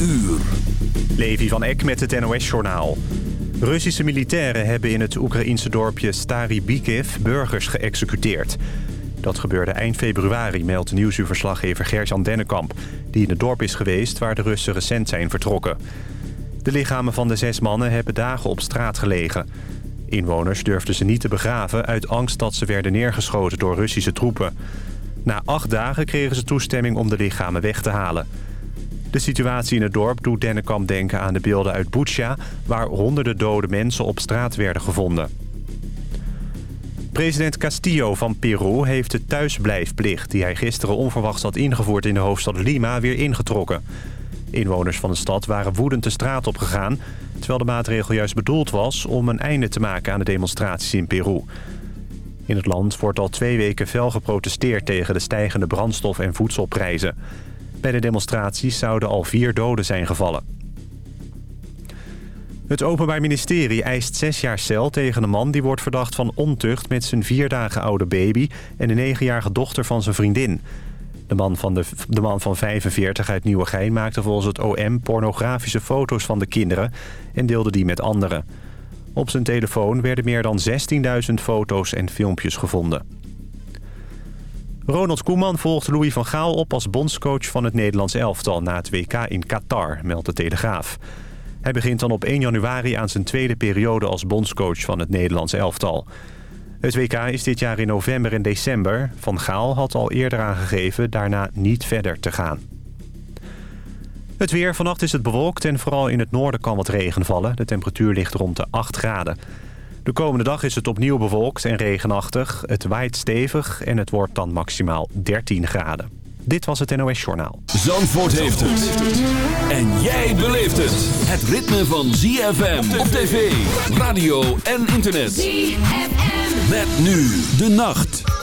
uur. Levi van Eck met het NOS-journaal. Russische militairen hebben in het Oekraïense dorpje Stari Bikiv burgers geëxecuteerd. Dat gebeurde eind februari, meldt nieuwsuurverslaggever Gerjan Dennekamp... die in het dorp is geweest waar de Russen recent zijn vertrokken. De lichamen van de zes mannen hebben dagen op straat gelegen. Inwoners durfden ze niet te begraven uit angst dat ze werden neergeschoten door Russische troepen. Na acht dagen kregen ze toestemming om de lichamen weg te halen. De situatie in het dorp doet Dennekamp denken aan de beelden uit Butsja... waar honderden dode mensen op straat werden gevonden. President Castillo van Peru heeft de thuisblijfplicht... die hij gisteren onverwachts had ingevoerd in de hoofdstad Lima... weer ingetrokken. Inwoners van de stad waren woedend de straat op gegaan... terwijl de maatregel juist bedoeld was om een einde te maken aan de demonstraties in Peru. In het land wordt al twee weken fel geprotesteerd tegen de stijgende brandstof- en voedselprijzen. Bij de demonstraties zouden al vier doden zijn gevallen. Het Openbaar Ministerie eist zes jaar cel tegen een man... die wordt verdacht van ontucht met zijn vier dagen oude baby... en de negenjarige dochter van zijn vriendin. De man van, de, de man van 45 uit Nieuwegein maakte volgens het OM... pornografische foto's van de kinderen en deelde die met anderen. Op zijn telefoon werden meer dan 16.000 foto's en filmpjes gevonden. Ronald Koeman volgt Louis van Gaal op als bondscoach van het Nederlands elftal... na het WK in Qatar, meldt de Telegraaf. Hij begint dan op 1 januari aan zijn tweede periode als bondscoach van het Nederlands elftal. Het WK is dit jaar in november en december. Van Gaal had al eerder aangegeven daarna niet verder te gaan. Het weer. Vannacht is het bewolkt en vooral in het noorden kan wat regen vallen. De temperatuur ligt rond de 8 graden. De komende dag is het opnieuw bewolkt en regenachtig. Het waait stevig en het wordt dan maximaal 13 graden. Dit was het NOS Journaal. Zandvoort heeft het. En jij beleeft het. Het ritme van ZFM op tv, radio en internet. ZFM. Met nu de nacht.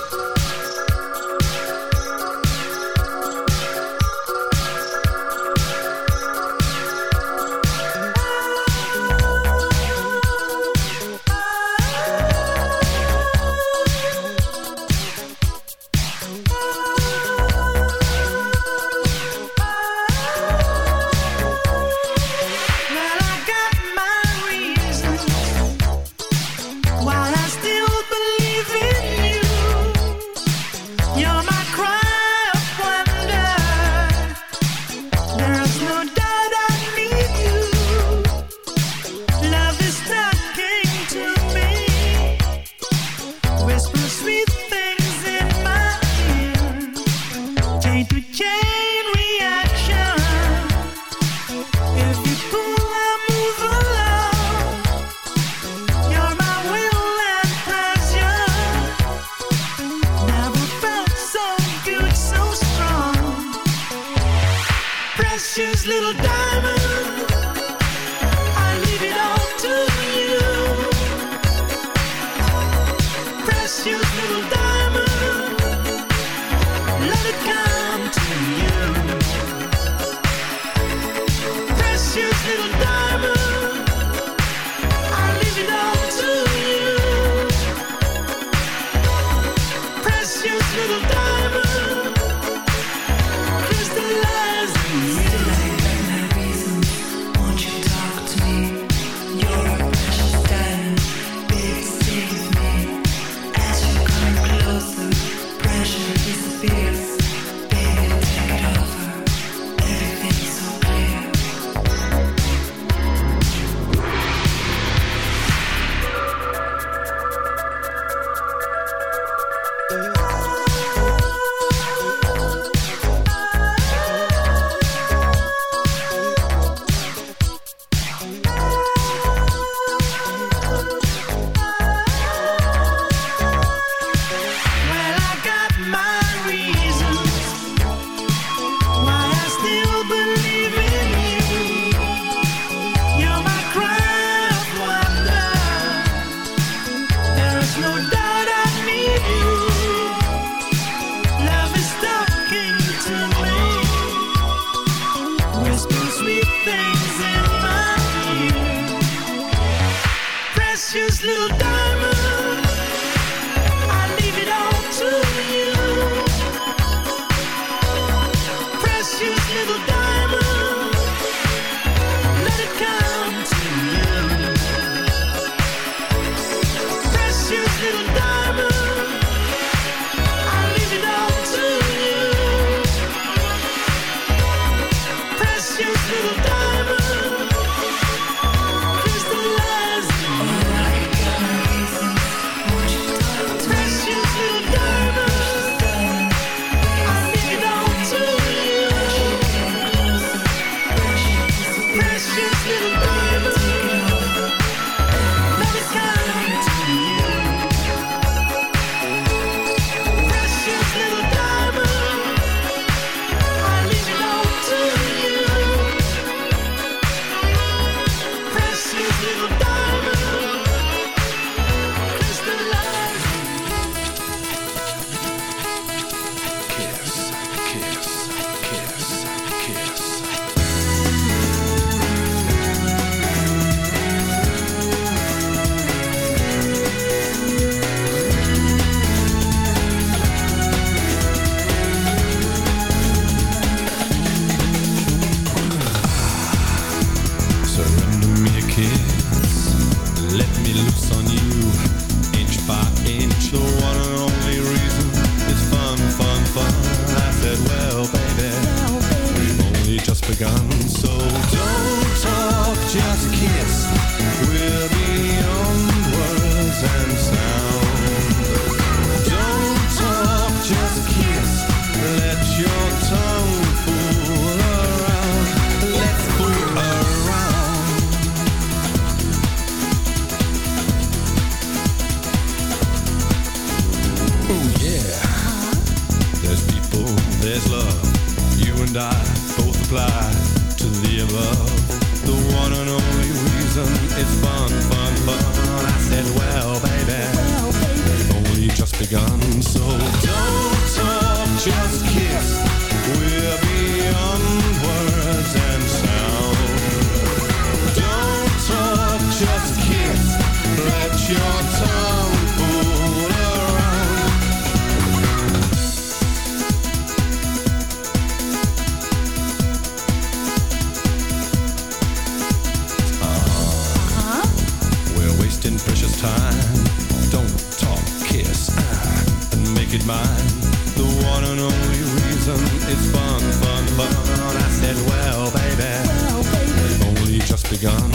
gone.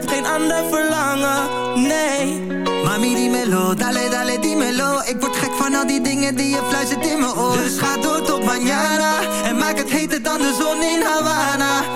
heb geen ander verlangen Nee. Mami, dímelo, dale, dale, dímelo. Ik word gek van al die dingen die je fluistert in mijn oor. Dus ga door tot mañana En maak het heter dan de zon in Havana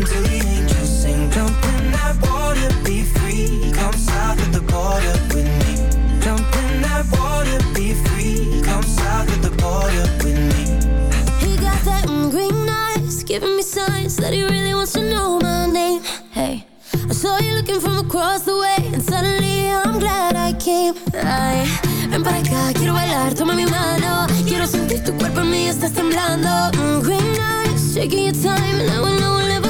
I until the angels sing. Jump in that water, be free. Come south the border with me. Jump in that water, be free. Come south the border with me. He got that mm, green eyes, giving me signs that he really wants to know my name. Hey, I saw you looking from across the way, and suddenly I'm glad I came. Ay, ven para acá, quiero bailar, toma mi. Mm, green eyes, shaking your time, now I know we'll never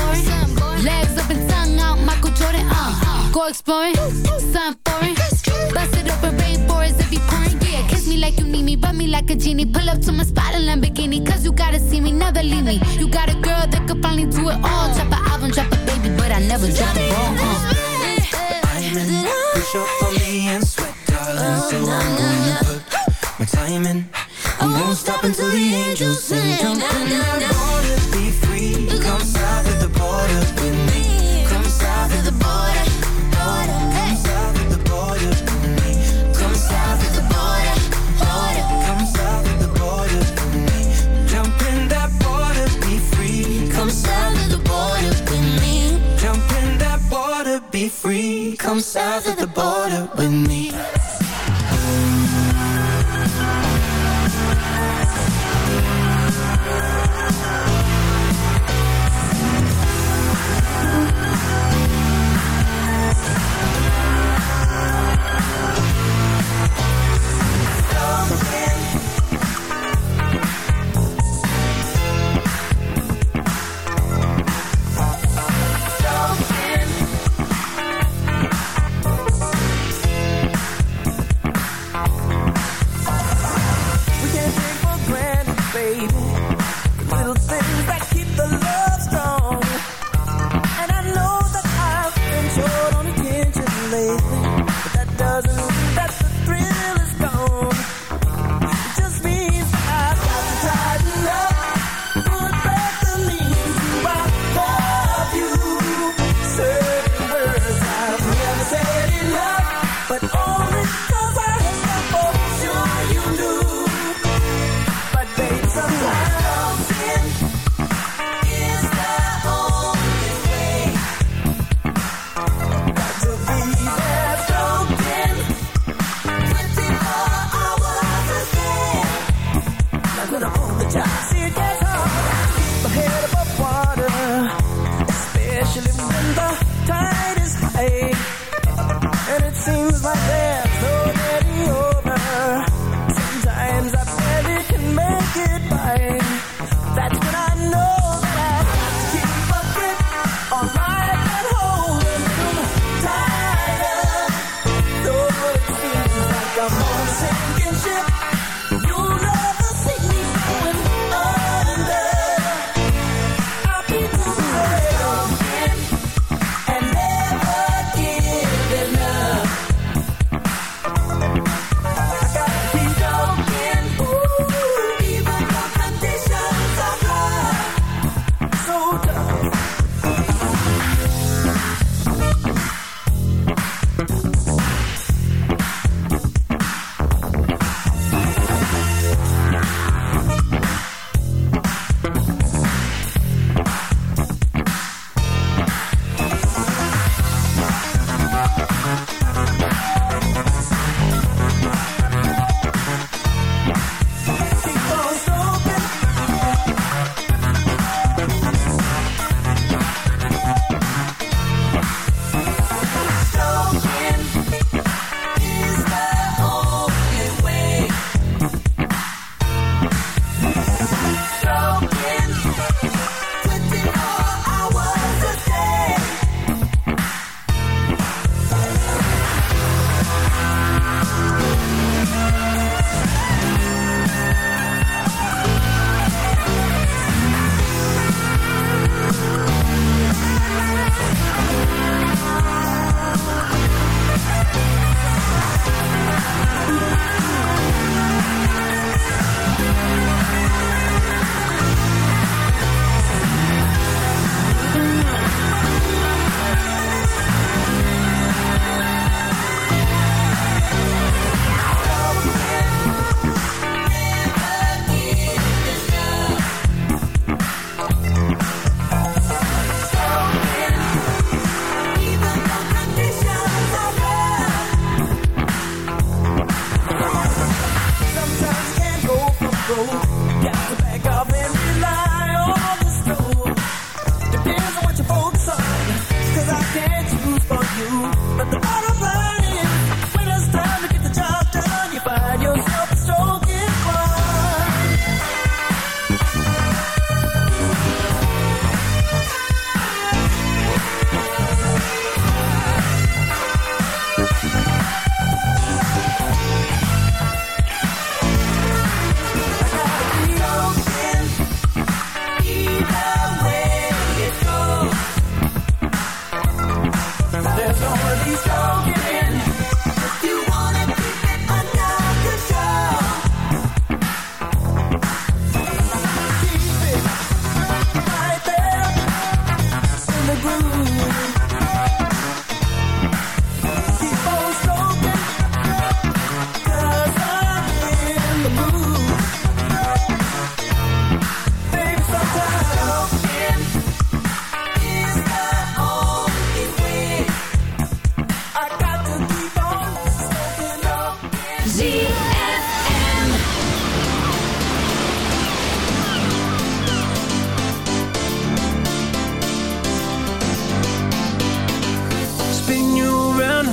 Legs up and tongue out, Michael Jordan. Uh, go exploring, something foreign. Bust it open, rainforest if you pouring. Yeah, kiss me like you need me, rub me like a genie. Pull up to my spot in Lamborghini, cause you gotta see me, never leave me. You got a girl that could finally do it all. Drop an album, drop a baby, but I never drop the ball. Uh. Diamond, push up on me and sweat, darling. So I'm gonna put my time in. We won't stop until the angels sing. Jump in that water, be free. Come border with me. Come south of the border, border. Come south of the border with me. Come south of the border, border. Come south of the border with me. Jump in that water, be free. Come south of the border with me. Jump in that water, be free. Come south of the border with me.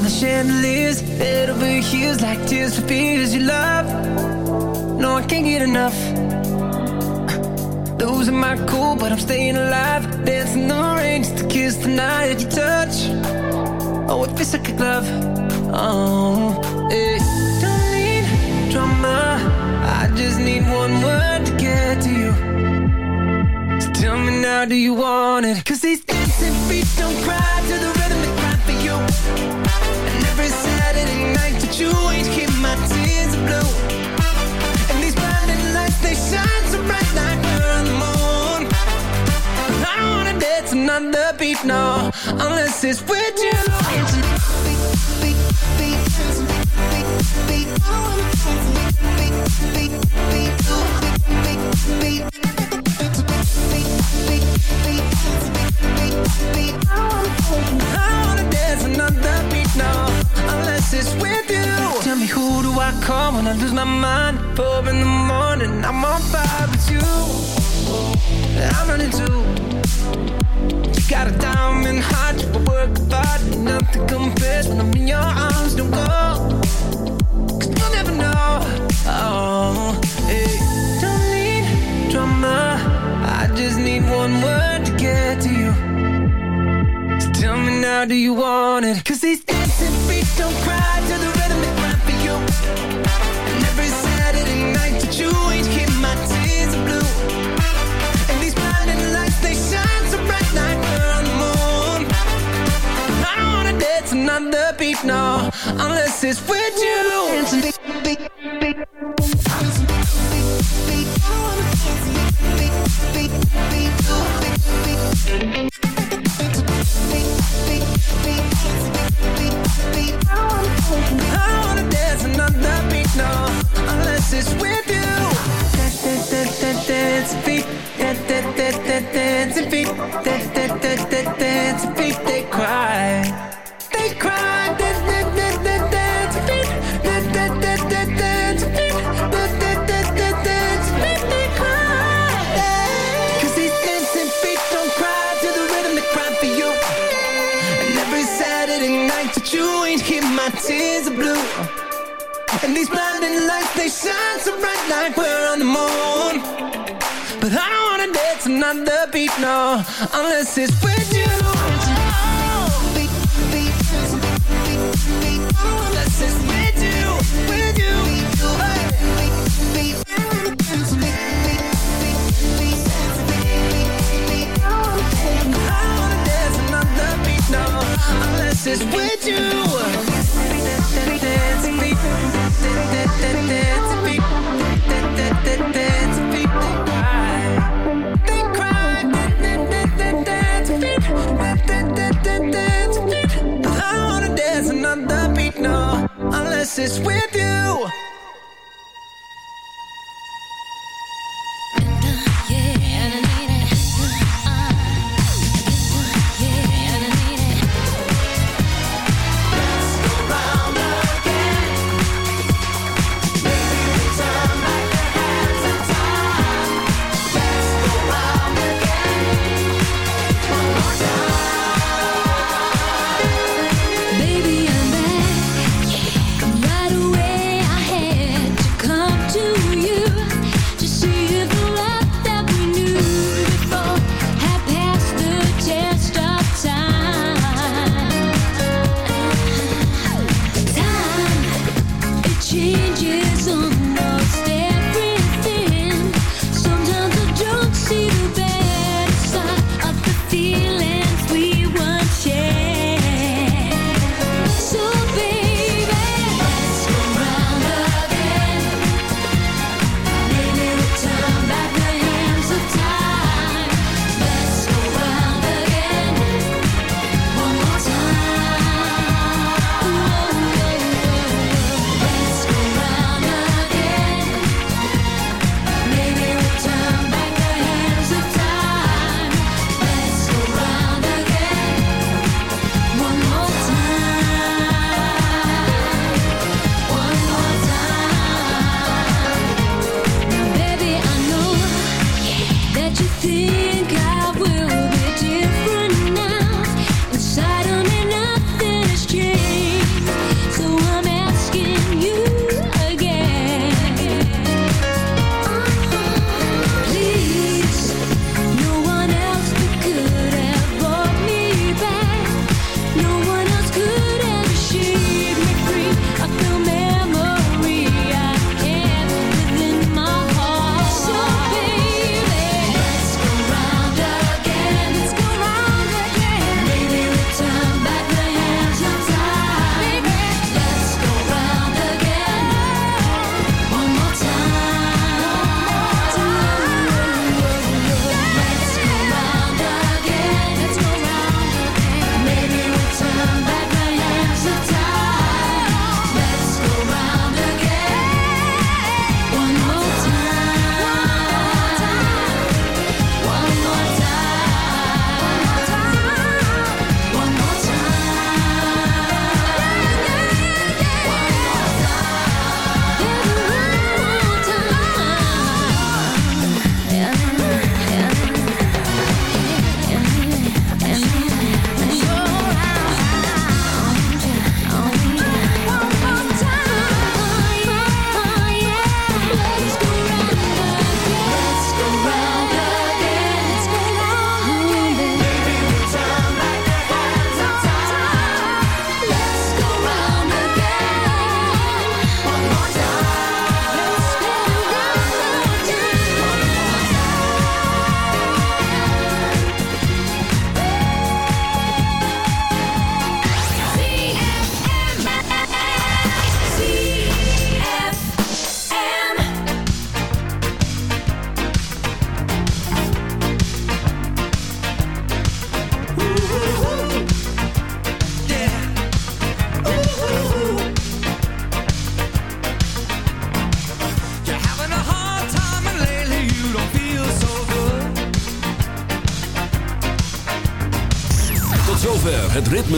Chandeliers, head over heels like tears for fears you love. No, I can't get enough. Losing my cool, but I'm staying alive. Dancing in the rain just to kiss the night you touch. Oh, it feels like a glove. Oh, eh. Don't need drama. I just need one word to get to you. So tell me now, do you want it? Cause these dancing feet don't cry to the And every Saturday night that you ain't keep my tears blue. And these blinding lights, they shine so bright like we're on the moon. I don't wanna dance another beat, no, unless it's with you. Wanna dance beat, no, unless it's with you. Tell me who do I call when I lose my mind? Four in the morning, I'm on fire with you. I'm running too. You got a diamond heart, you work hard, nothing compares when I'm in your arms. Don't go, cause you'll never know. Oh, hey. Don't need drama, I just need one word to get to you. Tell me now, do you want it? Cause these dancing feet don't cry to the rhythm they cry for you. And every Saturday night that you ain't keep my tears are blue. And these blinding lights, they shine so bright like we're on the moon. I don't wanna dance another beat, no, unless it's with you.